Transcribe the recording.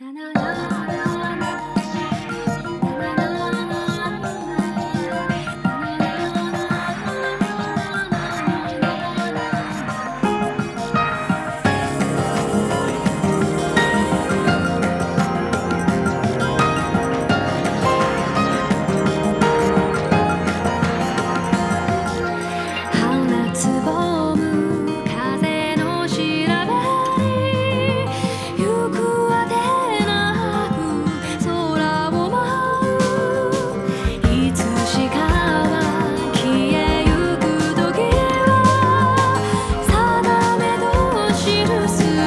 Da, da, do see